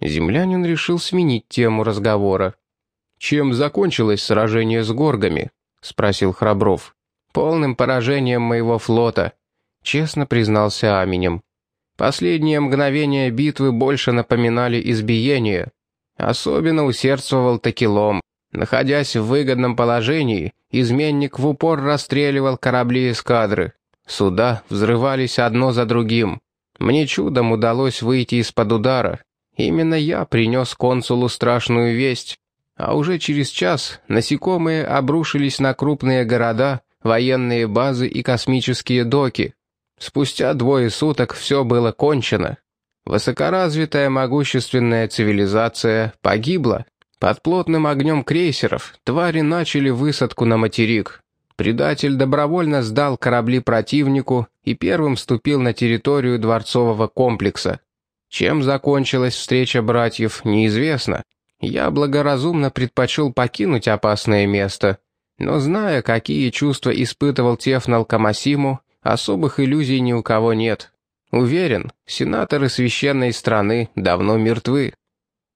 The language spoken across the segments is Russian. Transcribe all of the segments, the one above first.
Землянин решил сменить тему разговора. «Чем закончилось сражение с горгами?» — спросил Храбров. «Полным поражением моего флота», — честно признался Аминем. Последние мгновения битвы больше напоминали избиение. Особенно усердствовал Такилом. Находясь в выгодном положении, изменник в упор расстреливал корабли эскадры. Суда взрывались одно за другим. Мне чудом удалось выйти из-под удара. Именно я принес консулу страшную весть. А уже через час насекомые обрушились на крупные города, военные базы и космические доки. Спустя двое суток все было кончено. Высокоразвитая могущественная цивилизация погибла. Под плотным огнем крейсеров твари начали высадку на материк. Предатель добровольно сдал корабли противнику и первым вступил на территорию дворцового комплекса. Чем закончилась встреча братьев, неизвестно. Я благоразумно предпочел покинуть опасное место. Но зная, какие чувства испытывал Тефнал Камасиму, особых иллюзий ни у кого нет. Уверен, сенаторы священной страны давно мертвы.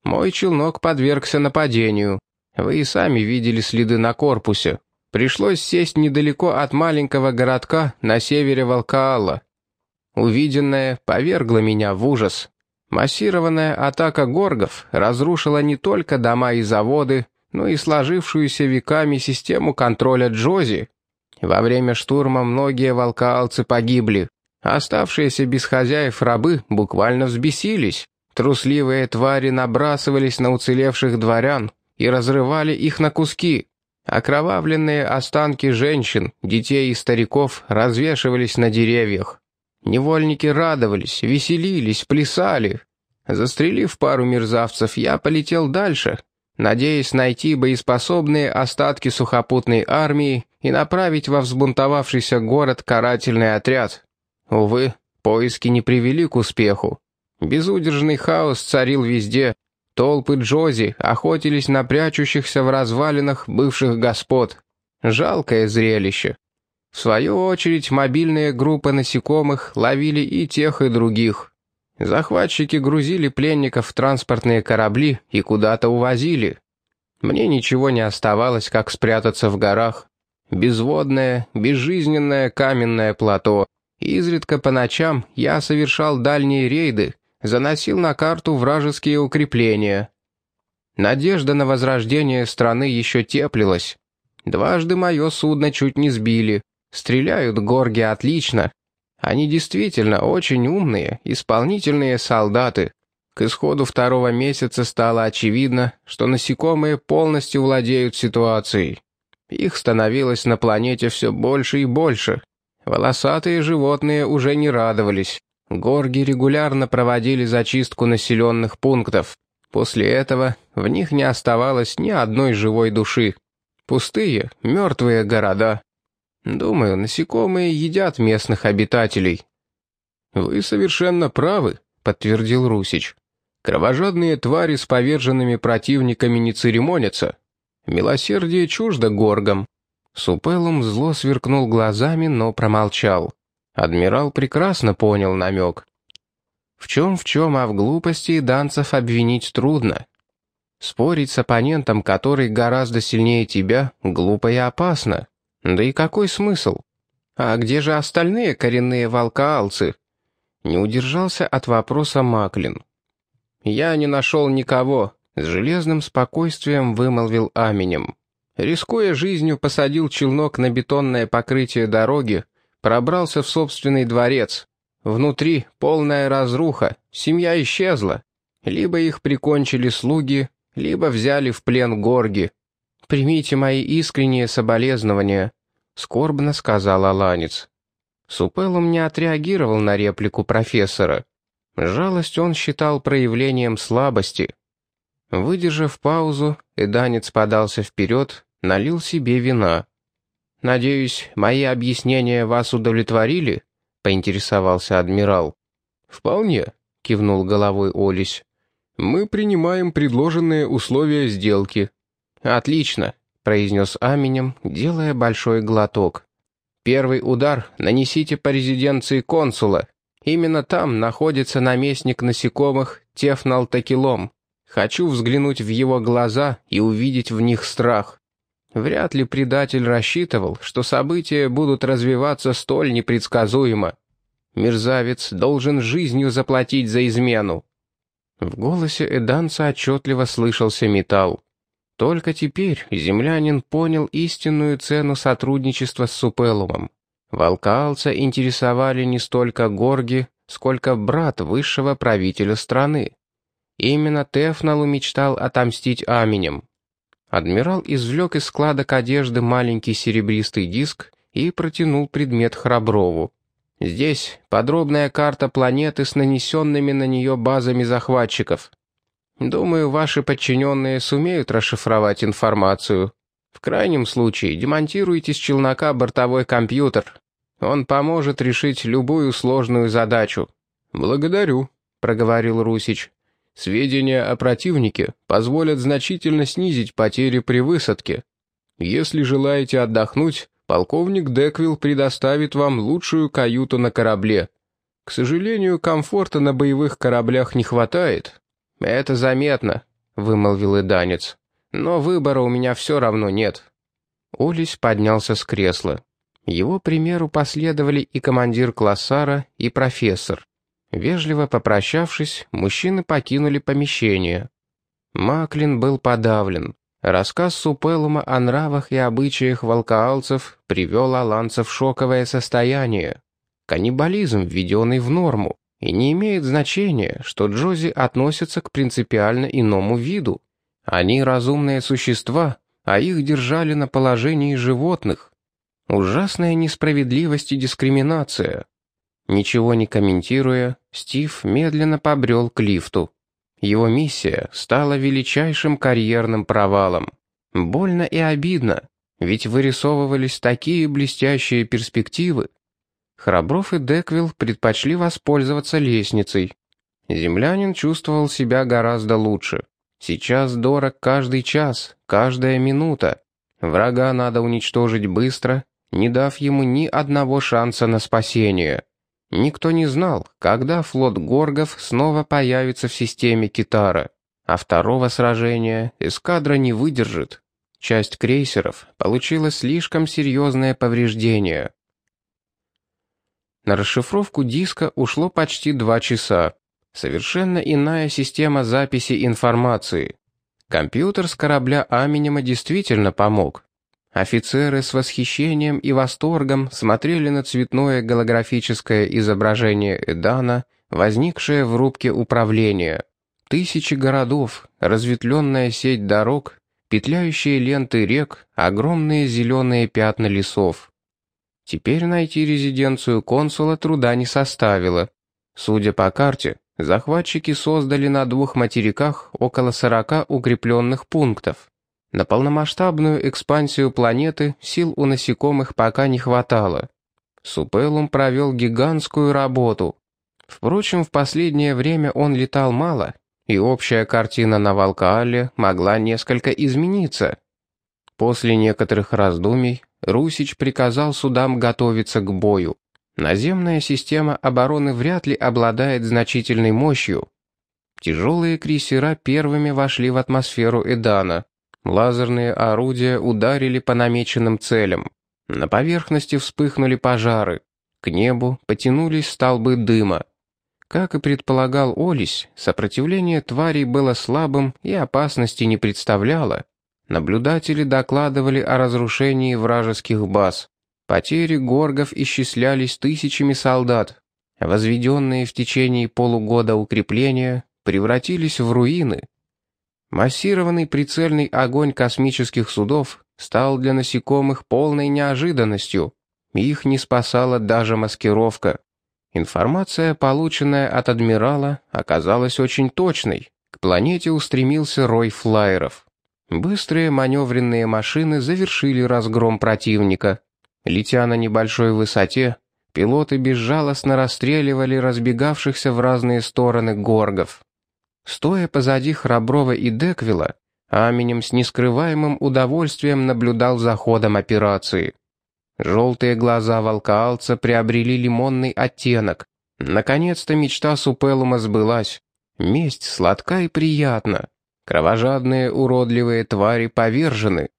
Мой челнок подвергся нападению. Вы и сами видели следы на корпусе. Пришлось сесть недалеко от маленького городка на севере Волкаала. Увиденное повергло меня в ужас. Массированная атака горгов разрушила не только дома и заводы, но и сложившуюся веками систему контроля Джози. Во время штурма многие волкаалцы погибли. Оставшиеся без хозяев рабы буквально взбесились. Трусливые твари набрасывались на уцелевших дворян и разрывали их на куски. Окровавленные останки женщин, детей и стариков развешивались на деревьях. Невольники радовались, веселились, плясали. Застрелив пару мерзавцев, я полетел дальше, надеясь найти боеспособные остатки сухопутной армии и направить во взбунтовавшийся город карательный отряд. Увы, поиски не привели к успеху. Безудержный хаос царил везде. Толпы Джози охотились на прячущихся в развалинах бывших господ. Жалкое зрелище. В свою очередь, мобильные группы насекомых ловили и тех, и других. Захватчики грузили пленников в транспортные корабли и куда-то увозили. Мне ничего не оставалось, как спрятаться в горах. Безводное, безжизненное каменное плато. Изредка по ночам я совершал дальние рейды, заносил на карту вражеские укрепления. Надежда на возрождение страны еще теплилась. Дважды мое судно чуть не сбили. Стреляют горги отлично. Они действительно очень умные, исполнительные солдаты. К исходу второго месяца стало очевидно, что насекомые полностью владеют ситуацией. Их становилось на планете все больше и больше. Волосатые животные уже не радовались. Горги регулярно проводили зачистку населенных пунктов. После этого в них не оставалось ни одной живой души. Пустые, мертвые города. Думаю, насекомые едят местных обитателей. «Вы совершенно правы», — подтвердил Русич. «Кровожадные твари с поверженными противниками не церемонятся. Милосердие чуждо горгам». Супелум зло сверкнул глазами, но промолчал. Адмирал прекрасно понял намек. В чем-в чем, а в глупости данцев обвинить трудно. Спорить с оппонентом, который гораздо сильнее тебя, глупо и опасно. Да и какой смысл? А где же остальные коренные волкаалцы? Не удержался от вопроса Маклин. «Я не нашел никого», — с железным спокойствием вымолвил Аминем. Рискуя жизнью, посадил челнок на бетонное покрытие дороги, Пробрался в собственный дворец. Внутри полная разруха, семья исчезла. Либо их прикончили слуги, либо взяли в плен горги. «Примите мои искренние соболезнования», — скорбно сказал Аланец. Супелум не отреагировал на реплику профессора. Жалость он считал проявлением слабости. Выдержав паузу, Эданец подался вперед, налил себе вина. «Надеюсь, мои объяснения вас удовлетворили?» — поинтересовался адмирал. «Вполне», — кивнул головой Олесь. «Мы принимаем предложенные условия сделки». «Отлично», — произнес Аминем, делая большой глоток. «Первый удар нанесите по резиденции консула. Именно там находится наместник насекомых Тефнал Такилом. Хочу взглянуть в его глаза и увидеть в них страх. Вряд ли предатель рассчитывал, что события будут развиваться столь непредсказуемо. Мерзавец должен жизнью заплатить за измену. В голосе Эданца отчетливо слышался металл. Только теперь землянин понял истинную цену сотрудничества с Супелумом. Волкалца интересовали не столько горги, сколько брат высшего правителя страны. Именно Тефналу мечтал отомстить Аминем. Адмирал извлек из складок одежды маленький серебристый диск и протянул предмет Храброву. «Здесь подробная карта планеты с нанесенными на нее базами захватчиков. Думаю, ваши подчиненные сумеют расшифровать информацию. В крайнем случае демонтируйте с челнока бортовой компьютер. Он поможет решить любую сложную задачу». «Благодарю», — проговорил Русич. Сведения о противнике позволят значительно снизить потери при высадке. Если желаете отдохнуть, полковник Деквилл предоставит вам лучшую каюту на корабле. К сожалению, комфорта на боевых кораблях не хватает». «Это заметно», — вымолвил Иданец. «Но выбора у меня все равно нет». Олесь поднялся с кресла. Его примеру последовали и командир классара, и профессор. Вежливо попрощавшись, мужчины покинули помещение. Маклин был подавлен. Рассказ Супелума о нравах и обычаях волкоалцев привел аланцев в шоковое состояние. Каннибализм, введенный в норму, и не имеет значения, что Джози относятся к принципиально иному виду. Они разумные существа, а их держали на положении животных. Ужасная несправедливость и дискриминация. Ничего не комментируя, Стив медленно побрел к лифту. Его миссия стала величайшим карьерным провалом. Больно и обидно, ведь вырисовывались такие блестящие перспективы. Храбров и Деквилл предпочли воспользоваться лестницей. Землянин чувствовал себя гораздо лучше. Сейчас дорог каждый час, каждая минута. Врага надо уничтожить быстро, не дав ему ни одного шанса на спасение. Никто не знал, когда флот Горгов снова появится в системе Китара, а второго сражения эскадра не выдержит. Часть крейсеров получила слишком серьезное повреждение. На расшифровку диска ушло почти два часа. Совершенно иная система записи информации. Компьютер с корабля Аминема действительно помог. Офицеры с восхищением и восторгом смотрели на цветное голографическое изображение Эдана, возникшее в рубке управления. Тысячи городов, разветвленная сеть дорог, петляющие ленты рек, огромные зеленые пятна лесов. Теперь найти резиденцию консула труда не составило. Судя по карте, захватчики создали на двух материках около 40 укрепленных пунктов. На полномасштабную экспансию планеты сил у насекомых пока не хватало. Супелум провел гигантскую работу. Впрочем, в последнее время он летал мало, и общая картина на Валкаале могла несколько измениться. После некоторых раздумий Русич приказал судам готовиться к бою. Наземная система обороны вряд ли обладает значительной мощью. Тяжелые крейсера первыми вошли в атмосферу Эдана. Лазерные орудия ударили по намеченным целям. На поверхности вспыхнули пожары. К небу потянулись столбы дыма. Как и предполагал Олесь, сопротивление тварей было слабым и опасности не представляло. Наблюдатели докладывали о разрушении вражеских баз. Потери горгов исчислялись тысячами солдат. Возведенные в течение полугода укрепления превратились в руины. Массированный прицельный огонь космических судов стал для насекомых полной неожиданностью. Их не спасала даже маскировка. Информация, полученная от адмирала, оказалась очень точной. К планете устремился рой флайеров. Быстрые маневренные машины завершили разгром противника. Летя на небольшой высоте, пилоты безжалостно расстреливали разбегавшихся в разные стороны горгов. Стоя позади Храброва и Деквила, Аминем с нескрываемым удовольствием наблюдал за ходом операции. Желтые глаза волкаалца приобрели лимонный оттенок. Наконец-то мечта Супелума сбылась. Месть сладка и приятна. Кровожадные уродливые твари повержены.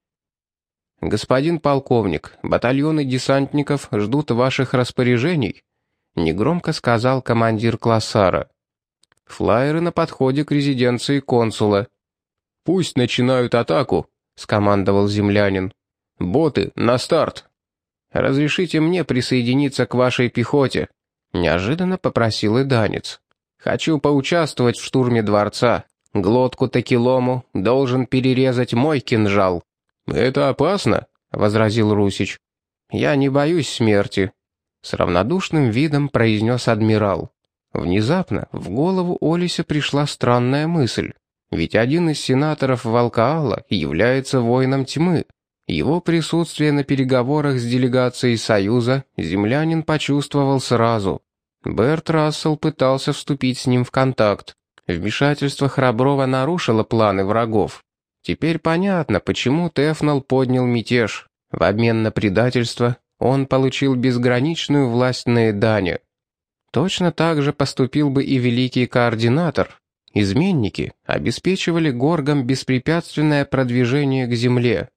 «Господин полковник, батальоны десантников ждут ваших распоряжений», — негромко сказал командир Классара. «Флайеры на подходе к резиденции консула». «Пусть начинают атаку», — скомандовал землянин. «Боты, на старт!» «Разрешите мне присоединиться к вашей пехоте», — неожиданно попросил и Данец. «Хочу поучаствовать в штурме дворца. Глотку Такилому должен перерезать мой кинжал». «Это опасно», — возразил Русич. «Я не боюсь смерти», — с равнодушным видом произнес адмирал. Внезапно в голову Олиса пришла странная мысль. Ведь один из сенаторов Валкаала является воином тьмы. Его присутствие на переговорах с делегацией Союза землянин почувствовал сразу. Берт Рассел пытался вступить с ним в контакт. Вмешательство Храброва нарушило планы врагов. Теперь понятно, почему Тефнал поднял мятеж. В обмен на предательство он получил безграничную власть на Эдане. Точно так же поступил бы и великий координатор. Изменники обеспечивали горгам беспрепятственное продвижение к земле.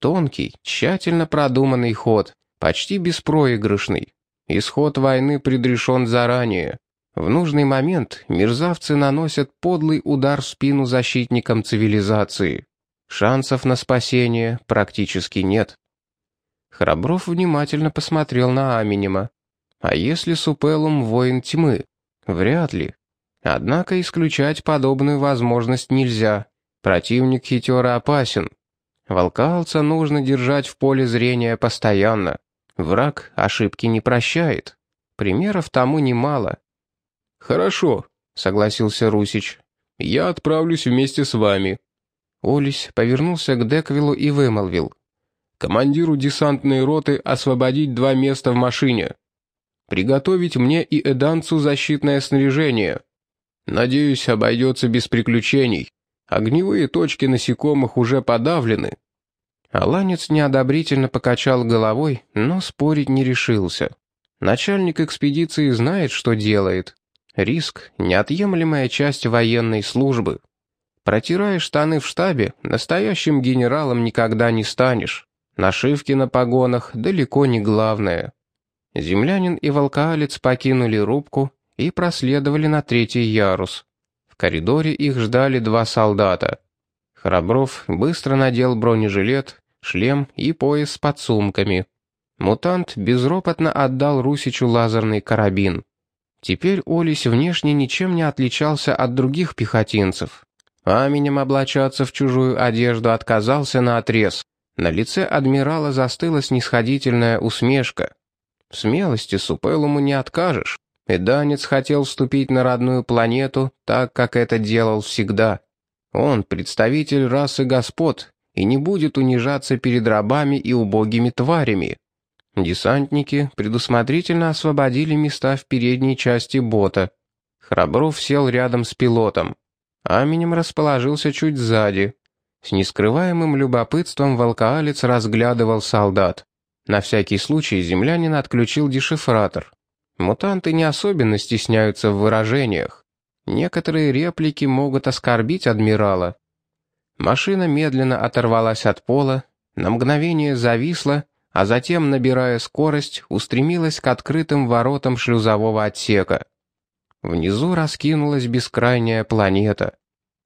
Тонкий, тщательно продуманный ход, почти беспроигрышный. Исход войны предрешен заранее. В нужный момент мерзавцы наносят подлый удар в спину защитникам цивилизации. Шансов на спасение практически нет. Храбров внимательно посмотрел на Аминема. А если Супелум воин тьмы? Вряд ли. Однако исключать подобную возможность нельзя. Противник хитер и опасен. Волкалца нужно держать в поле зрения постоянно. Враг ошибки не прощает. Примеров тому немало. «Хорошо», — согласился Русич. «Я отправлюсь вместе с вами». Олесь повернулся к Деквилу и вымолвил. «Командиру десантной роты освободить два места в машине. Приготовить мне и Эданцу защитное снаряжение. Надеюсь, обойдется без приключений. Огневые точки насекомых уже подавлены». Аланец неодобрительно покачал головой, но спорить не решился. Начальник экспедиции знает, что делает. Риск — неотъемлемая часть военной службы. Протираешь штаны в штабе, настоящим генералом никогда не станешь. Нашивки на погонах далеко не главное. Землянин и волкаалец покинули рубку и проследовали на третий ярус. В коридоре их ждали два солдата. Храбров быстро надел бронежилет, шлем и пояс с подсумками. Мутант безропотно отдал Русичу лазерный карабин. Теперь Олесь внешне ничем не отличался от других пехотинцев. Аменем облачаться в чужую одежду отказался на отрез. На лице адмирала застыла снисходительная усмешка. В смелости Супелуму не откажешь. И Данец хотел вступить на родную планету, так, как это делал всегда. Он представитель расы господ и не будет унижаться перед рабами и убогими тварями. Десантники предусмотрительно освободили места в передней части бота. Храбров сел рядом с пилотом. Аменем расположился чуть сзади. С нескрываемым любопытством волкоалец разглядывал солдат. На всякий случай землянин отключил дешифратор. Мутанты не особенно стесняются в выражениях. Некоторые реплики могут оскорбить адмирала. Машина медленно оторвалась от пола, на мгновение зависла, а затем, набирая скорость, устремилась к открытым воротам шлюзового отсека. Внизу раскинулась бескрайняя планета.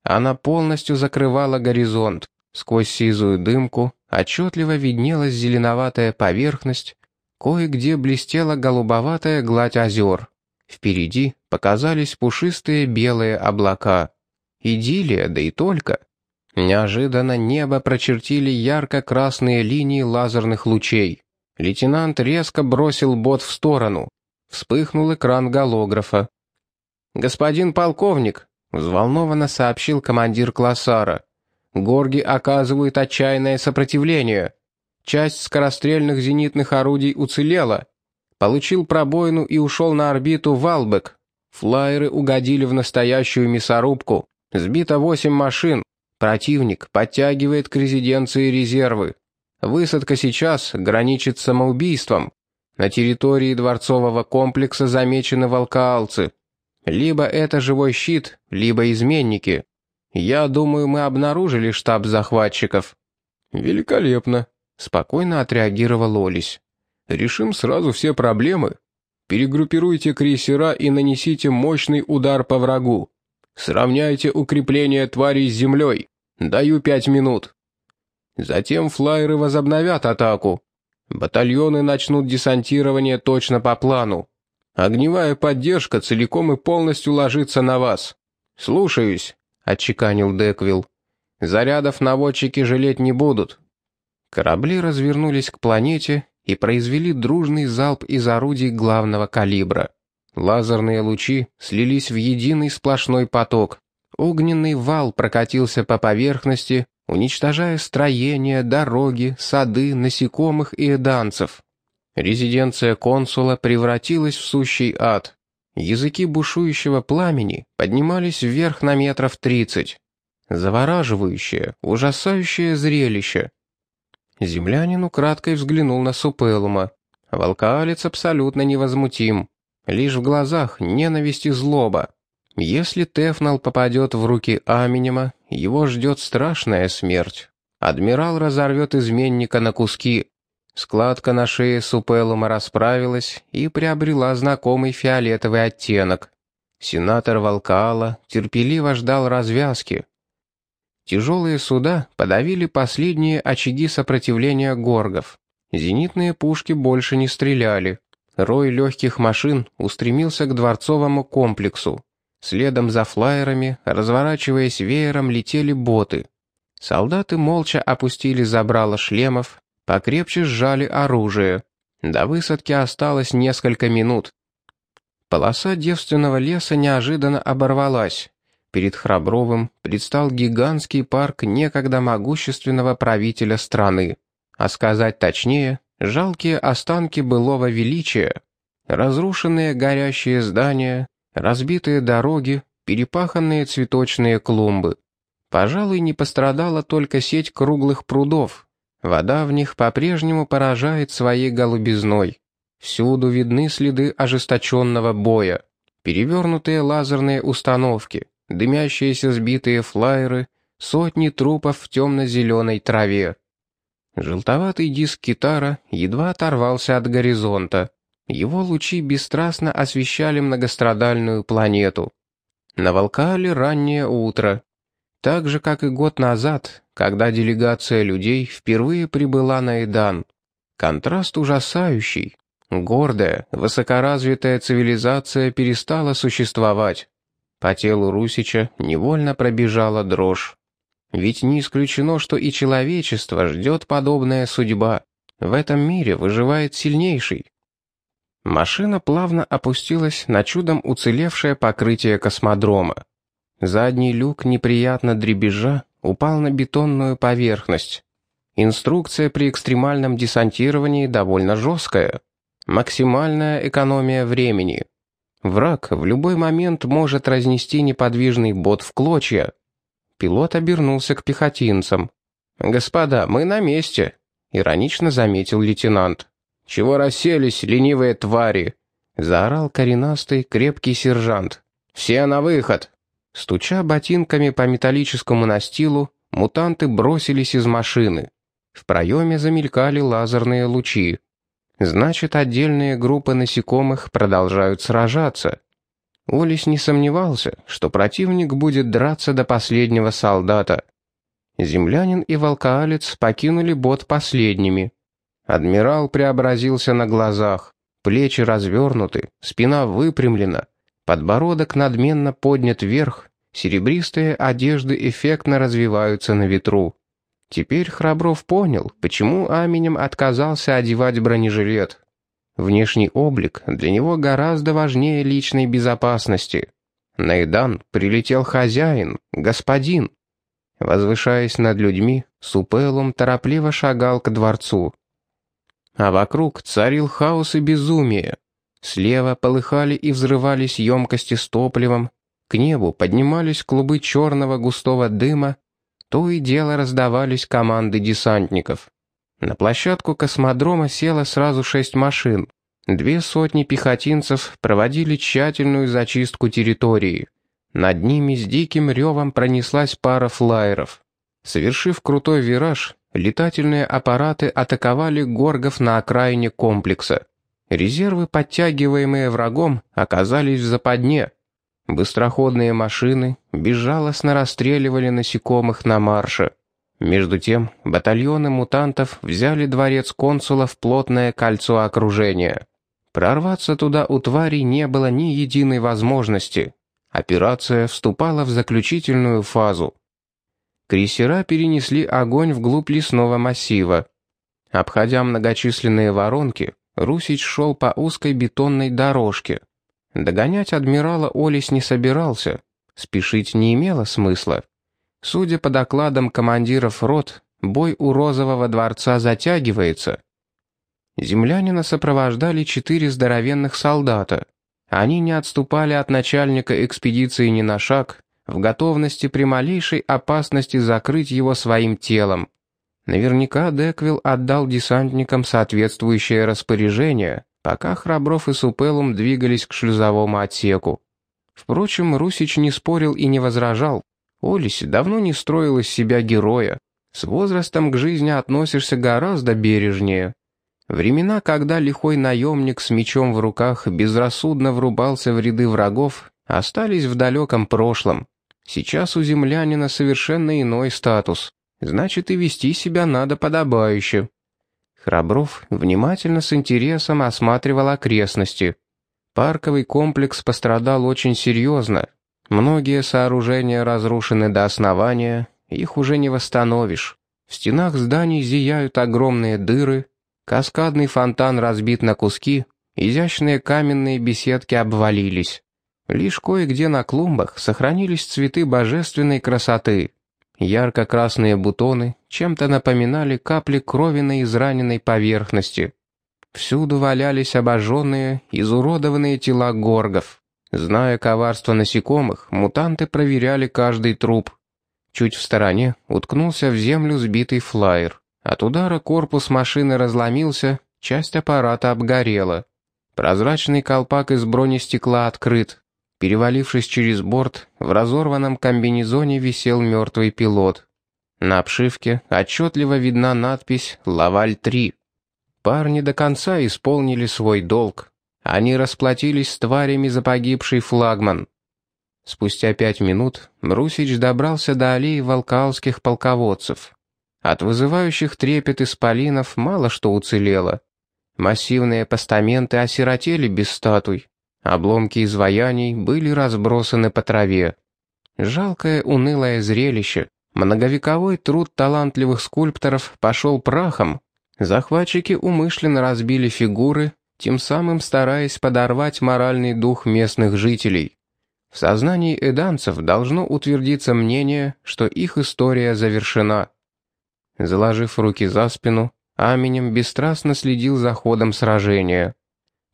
Она полностью закрывала горизонт. Сквозь сизую дымку отчетливо виднелась зеленоватая поверхность, кое-где блестела голубоватая гладь озер. Впереди показались пушистые белые облака. Идиллия, да и только. Неожиданно небо прочертили ярко-красные линии лазерных лучей. Лейтенант резко бросил бот в сторону. Вспыхнул экран голографа. «Господин полковник», — взволнованно сообщил командир Классара, «горги оказывают отчаянное сопротивление. Часть скорострельных зенитных орудий уцелела. Получил пробоину и ушел на орбиту Валбек. Флайеры угодили в настоящую мясорубку. Сбито восемь машин. Противник подтягивает к резиденции резервы. Высадка сейчас граничит самоубийством. На территории дворцового комплекса замечены волкаалцы. Либо это живой щит, либо изменники. Я думаю, мы обнаружили штаб захватчиков». «Великолепно», — спокойно отреагировал Олесь. «Решим сразу все проблемы. Перегруппируйте крейсера и нанесите мощный удар по врагу. Сравняйте укрепление тварей с землей. Даю пять минут. Затем флайеры возобновят атаку. Батальоны начнут десантирование точно по плану. Огневая поддержка целиком и полностью ложится на вас. Слушаюсь, отчеканил Деквилл. Зарядов наводчики жалеть не будут. Корабли развернулись к планете и произвели дружный залп из орудий главного калибра. Лазерные лучи слились в единый сплошной поток. Огненный вал прокатился по поверхности, уничтожая строения, дороги, сады, насекомых и эданцев. Резиденция консула превратилась в сущий ад. Языки бушующего пламени поднимались вверх на метров тридцать. Завораживающее, ужасающее зрелище. Землянин украдкой взглянул на Супелума. Волкаалец абсолютно невозмутим. Лишь в глазах ненависть и злоба. Если Тефнал попадет в руки Аминема, его ждет страшная смерть. Адмирал разорвет изменника на куски. Складка на шее Супелума расправилась и приобрела знакомый фиолетовый оттенок. Сенатор Волкаала терпеливо ждал развязки. Тяжелые суда подавили последние очаги сопротивления горгов. Зенитные пушки больше не стреляли. Рой легких машин устремился к дворцовому комплексу. Следом за флайерами, разворачиваясь веером, летели боты. Солдаты молча опустили забрало шлемов, покрепче сжали оружие. До высадки осталось несколько минут. Полоса девственного леса неожиданно оборвалась. Перед Храбровым предстал гигантский парк некогда могущественного правителя страны. А сказать точнее, жалкие останки былого величия. Разрушенные горящие здания, разбитые дороги, перепаханные цветочные клумбы. Пожалуй, не пострадала только сеть круглых прудов. Вода в них по-прежнему поражает своей голубизной. Всюду видны следы ожесточенного боя. Перевернутые лазерные установки, дымящиеся сбитые флайеры, сотни трупов в темно-зеленой траве. Желтоватый диск китара едва оторвался от горизонта. Его лучи бесстрастно освещали многострадальную планету. На Волкале раннее утро. Так же, как и год назад, когда делегация людей впервые прибыла на Эдан. Контраст ужасающий. Гордая, высокоразвитая цивилизация перестала существовать. По телу Русича невольно пробежала дрожь. Ведь не исключено, что и человечество ждет подобная судьба. В этом мире выживает сильнейший. Машина плавно опустилась на чудом уцелевшее покрытие космодрома. Задний люк, неприятно дребезжа, упал на бетонную поверхность. Инструкция при экстремальном десантировании довольно жесткая. Максимальная экономия времени. Враг в любой момент может разнести неподвижный бот в клочья. Пилот обернулся к пехотинцам. «Господа, мы на месте», — иронично заметил лейтенант. «Чего расселись, ленивые твари?» — заорал коренастый, крепкий сержант. «Все на выход!» Стуча ботинками по металлическому настилу, мутанты бросились из машины. В проеме замелькали лазерные лучи. Значит, отдельные группы насекомых продолжают сражаться. Олис не сомневался, что противник будет драться до последнего солдата. Землянин и волкаалец покинули бот последними. Адмирал преобразился на глазах. Плечи развернуты, спина выпрямлена, подбородок надменно поднят вверх, серебристые одежды эффектно развиваются на ветру. Теперь Храбров понял, почему Аминем отказался одевать бронежилет. Внешний облик для него гораздо важнее личной безопасности. На Идан прилетел хозяин, господин. Возвышаясь над людьми, Супелум торопливо шагал к дворцу. А вокруг царил хаос и безумие. Слева полыхали и взрывались емкости с топливом, к небу поднимались клубы черного густого дыма, то и дело раздавались команды десантников. На площадку космодрома село сразу шесть машин. Две сотни пехотинцев проводили тщательную зачистку территории. Над ними с диким ревом пронеслась пара флайеров. Совершив крутой вираж, летательные аппараты атаковали горгов на окраине комплекса. Резервы, подтягиваемые врагом, оказались в западне. Быстроходные машины безжалостно расстреливали насекомых на марше. Между тем, батальоны мутантов взяли дворец консула в плотное кольцо окружения. Прорваться туда у тварей не было ни единой возможности. Операция вступала в заключительную фазу. Крейсера перенесли огонь вглубь лесного массива. Обходя многочисленные воронки, Русич шел по узкой бетонной дорожке. Догонять адмирала Олис не собирался. Спешить не имело смысла. Судя по докладам командиров рот, бой у Розового дворца затягивается. Землянина сопровождали четыре здоровенных солдата. Они не отступали от начальника экспедиции ни на шаг, в готовности при малейшей опасности закрыть его своим телом. Наверняка Деквилл отдал десантникам соответствующее распоряжение, пока Храбров и Супелум двигались к шлюзовому отсеку. Впрочем, Русич не спорил и не возражал. Олесь давно не строил из себя героя. С возрастом к жизни относишься гораздо бережнее. Времена, когда лихой наемник с мечом в руках безрассудно врубался в ряды врагов, остались в далеком прошлом. Сейчас у землянина совершенно иной статус. Значит, и вести себя надо подобающе. Храбров внимательно с интересом осматривал окрестности. Парковый комплекс пострадал очень серьезно, Многие сооружения разрушены до основания, их уже не восстановишь. В стенах зданий зияют огромные дыры, каскадный фонтан разбит на куски, изящные каменные беседки обвалились. Лишь кое-где на клумбах сохранились цветы божественной красоты. Ярко-красные бутоны чем-то напоминали капли крови на израненной поверхности. Всюду валялись обожженные, изуродованные тела горгов. Зная коварство насекомых, мутанты проверяли каждый труп. Чуть в стороне уткнулся в землю сбитый флайер. От удара корпус машины разломился, часть аппарата обгорела. Прозрачный колпак из бронестекла открыт. Перевалившись через борт, в разорванном комбинезоне висел мертвый пилот. На обшивке отчетливо видна надпись «Лаваль-3». Парни до конца исполнили свой долг. Они расплатились с тварями за погибший флагман. Спустя пять минут Мрусич добрался до аллеи волкалских полководцев. От вызывающих трепет исполинов мало что уцелело. Массивные постаменты осиротели без статуй. Обломки изваяний были разбросаны по траве. Жалкое унылое зрелище. Многовековой труд талантливых скульпторов пошел прахом. Захватчики умышленно разбили фигуры, тем самым стараясь подорвать моральный дух местных жителей. В сознании эданцев должно утвердиться мнение, что их история завершена. Заложив руки за спину, Аменем бесстрастно следил за ходом сражения.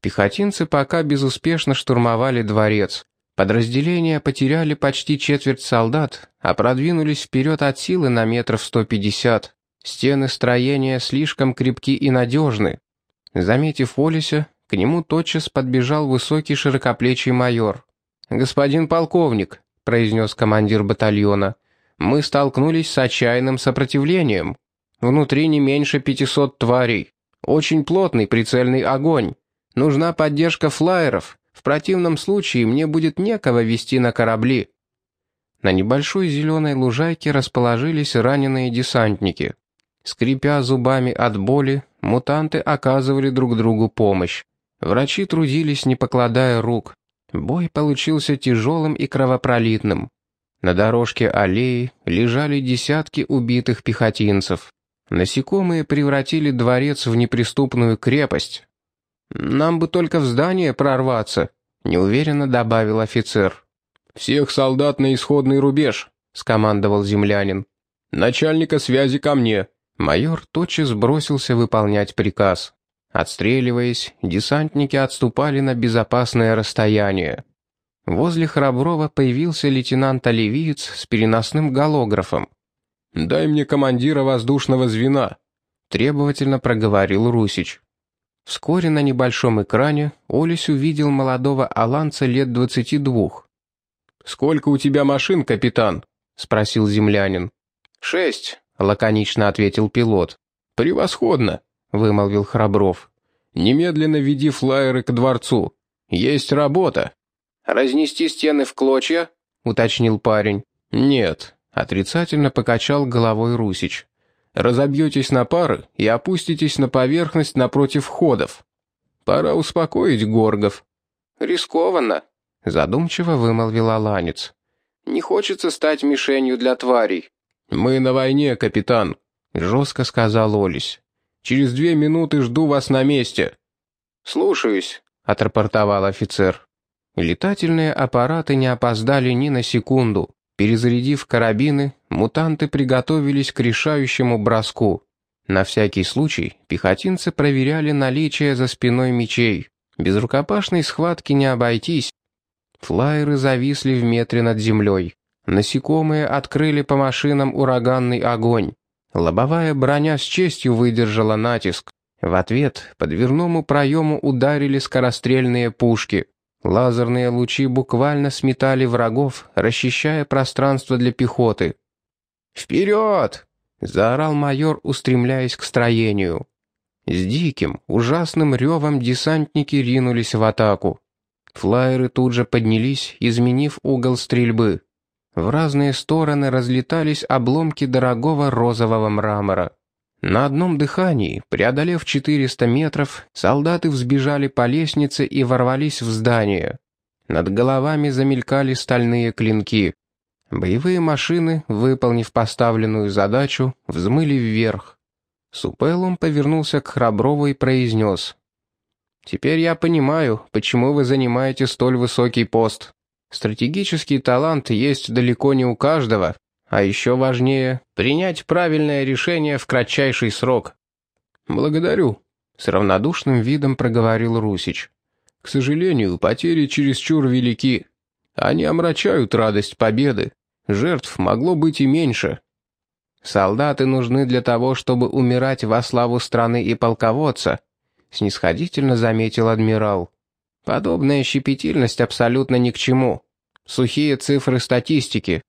Пехотинцы пока безуспешно штурмовали дворец. Подразделения потеряли почти четверть солдат, а продвинулись вперед от силы на метров 150. Стены строения слишком крепки и надежны, Заметив Олися, к нему тотчас подбежал высокий широкоплечий майор. «Господин полковник», — произнес командир батальона, — «мы столкнулись с отчаянным сопротивлением. Внутри не меньше пятисот тварей. Очень плотный прицельный огонь. Нужна поддержка флайеров. В противном случае мне будет некого вести на корабли». На небольшой зеленой лужайке расположились раненые десантники. Скрипя зубами от боли, мутанты оказывали друг другу помощь. Врачи трудились, не покладая рук. Бой получился тяжелым и кровопролитным. На дорожке аллеи лежали десятки убитых пехотинцев. Насекомые превратили дворец в неприступную крепость. «Нам бы только в здание прорваться», — неуверенно добавил офицер. «Всех солдат на исходный рубеж», — скомандовал землянин. «Начальника связи ко мне». Майор тотчас бросился выполнять приказ. Отстреливаясь, десантники отступали на безопасное расстояние. Возле Храброва появился лейтенант-оливиец с переносным голографом. «Дай мне командира воздушного звена», — требовательно проговорил Русич. Вскоре на небольшом экране Олесь увидел молодого аланца лет двадцати двух. «Сколько у тебя машин, капитан?» — спросил землянин. «Шесть», — лаконично ответил пилот. «Превосходно», — вымолвил Храбров. «Немедленно веди флайеры к дворцу. Есть работа». «Разнести стены в клочья?» — уточнил парень. «Нет», — отрицательно покачал головой Русич. «Разобьетесь на пары и опуститесь на поверхность напротив входов. Пора успокоить горгов». «Рискованно», — задумчиво вымолвил Аланец. «Не хочется стать мишенью для тварей». «Мы на войне, капитан», — жестко сказал Олесь. «Через две минуты жду вас на месте». «Слушаюсь», — отрапортовал офицер. Летательные аппараты не опоздали ни на секунду. Перезарядив карабины, мутанты приготовились к решающему броску. На всякий случай пехотинцы проверяли наличие за спиной мечей. Без рукопашной схватки не обойтись. Флайеры зависли в метре над землей. Насекомые открыли по машинам ураганный огонь. Лобовая броня с честью выдержала натиск. В ответ по дверному проему ударили скорострельные пушки. Лазерные лучи буквально сметали врагов, расчищая пространство для пехоты. «Вперед!» — заорал майор, устремляясь к строению. С диким, ужасным ревом десантники ринулись в атаку. Флайеры тут же поднялись, изменив угол стрельбы. В разные стороны разлетались обломки дорогого розового мрамора. На одном дыхании, преодолев 400 метров, солдаты взбежали по лестнице и ворвались в здание. Над головами замелькали стальные клинки. Боевые машины, выполнив поставленную задачу, взмыли вверх. Супелум повернулся к Храброву и произнес. «Теперь я понимаю, почему вы занимаете столь высокий пост. Стратегический талант есть далеко не у каждого, а еще важнее — принять правильное решение в кратчайший срок. «Благодарю», — с равнодушным видом проговорил Русич. «К сожалению, потери чересчур велики. Они омрачают радость победы. Жертв могло быть и меньше». «Солдаты нужны для того, чтобы умирать во славу страны и полководца», — снисходительно заметил адмирал. Подобная щепетильность абсолютно ни к чему. Сухие цифры статистики.